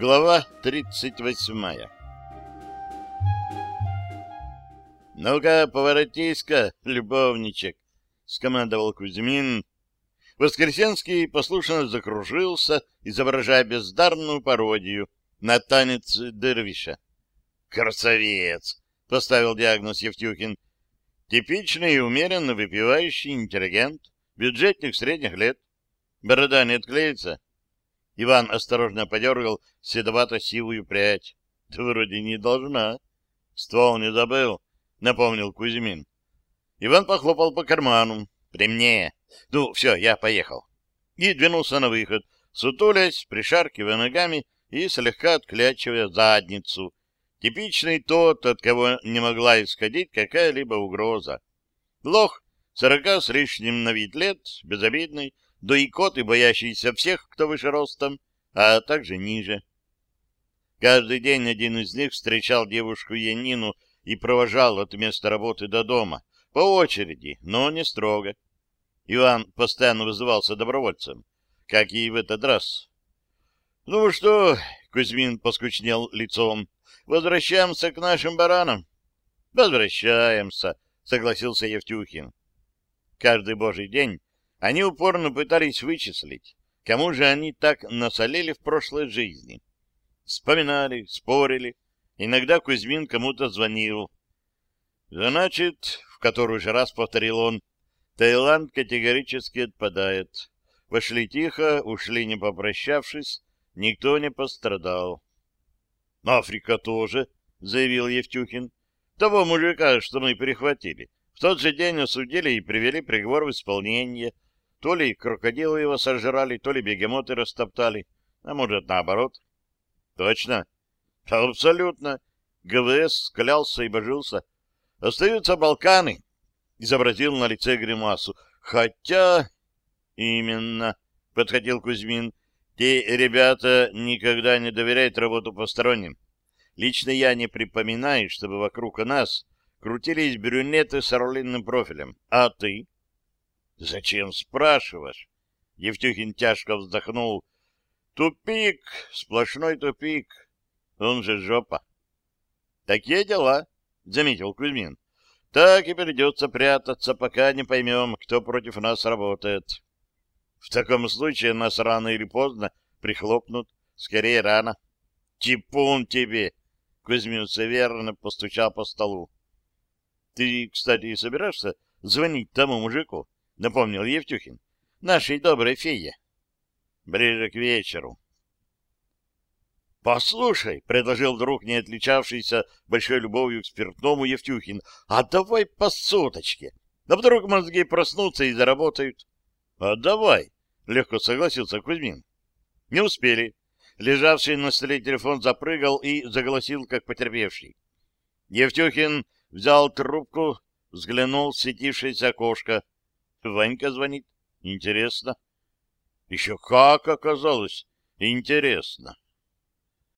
Глава 38 «Ну-ка, поворотись-ка, любовничек!» — скомандовал Кузьмин. Воскресенский послушно закружился, изображая бездарную пародию на танец Дервиша. «Красавец!» — поставил диагноз Евтюхин. «Типичный и умеренно выпивающий интеллигент, бюджетник средних лет. Борода не отклеится?» Иван осторожно подергал седовато-сивую прядь. — Да вроде не должна. — Ствол не забыл, — напомнил Кузьмин. Иван похлопал по карману. — При мне. Ну, все, я поехал. И двинулся на выход, сутулясь, пришаркивая ногами и слегка отклячивая задницу. Типичный тот, от кого не могла исходить какая-либо угроза. Лох, сорока с лишним на вид лет, безобидный, да и коты, боящиеся всех, кто выше ростом, а также ниже. Каждый день один из них встречал девушку Янину и провожал от места работы до дома, по очереди, но не строго. Иван постоянно вызывался добровольцем, как и в этот раз. — Ну что, — Кузьмин поскучнел лицом, — возвращаемся к нашим баранам? — Возвращаемся, — согласился Евтюхин. Каждый божий день они упорно пытались вычислить, кому же они так насолили в прошлой жизни. Вспоминали, спорили. Иногда Кузьмин кому-то звонил. «Значит, в который же раз повторил он, Таиланд категорически отпадает. Вошли тихо, ушли не попрощавшись, никто не пострадал». «Африка тоже», — заявил Евтюхин. «Того мужика, что мы перехватили, в тот же день осудили и привели приговор в исполнение». То ли крокодилы его сожрали, то ли бегемоты растоптали, а может, наоборот. Точно? Абсолютно. ГВС клялся и божился. Остаются Балканы. Изобразил на лице гримасу. Хотя... Именно, подходил Кузьмин. Те ребята никогда не доверяют работу посторонним. Лично я не припоминаю, чтобы вокруг нас крутились брюнеты с орлиным профилем. А ты? — Зачем спрашиваешь? Евтюхин тяжко вздохнул. — Тупик, сплошной тупик. Он же жопа. — Такие дела, — заметил Кузьмин. — Так и придется прятаться, пока не поймем, кто против нас работает. В таком случае нас рано или поздно прихлопнут. Скорее, рано. — Типун тебе! — Кузьмин северно постучал по столу. — Ты, кстати, собираешься звонить тому мужику? — напомнил Евтюхин. — Нашей доброй фее. — Ближе к вечеру. — Послушай, — предложил вдруг не отличавшийся большой любовью к спиртному Евтюхин, — а давай по соточке. А вдруг мозги проснутся и заработают. — А давай, — легко согласился Кузьмин. Не успели. Лежавший на столе телефон запрыгал и заголосил, как потерпевший. Евтюхин взял трубку, взглянул в светившееся окошко. Ванька звонит. Интересно. Еще как оказалось интересно.